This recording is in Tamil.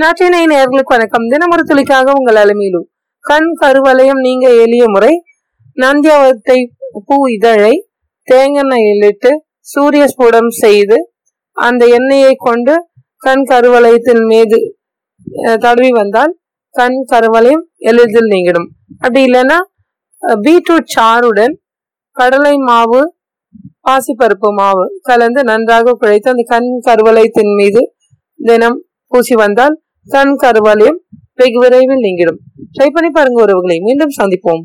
நாட்டினை நேர்களுக்கு வணக்கம். தினமொரு துளிக்காக உங்கள் அலுமையிலும் கண் கருவளையம் நீங்க எளிய முறை நந்தியாவத்தை பூ இதழை தேங்காய் இட்டு சூரிய ஸ்புடம் செய்து அந்த எண்ணெயை கொண்டு கண் கருவளையத்தின் மீது தடவி வந்தால் கண் கருவளையம் எளிதில் நீங்கிடும். அப்படி இல்லைன்னா பீட்ரூட் சாறுடன் கடலை மாவு பாசிப்பருப்பு மாவு கலந்து நன்றாக குழைத்து அந்த கண் கருவளையத்தின் மீது தினம் பூசி வந்தால் கண் கருவாலயம் வெகு விரைவில் நீங்கிடும். ட்ரை பண்ணி பாருங்க உறவுகளை. மீண்டும் சந்திப்போம்.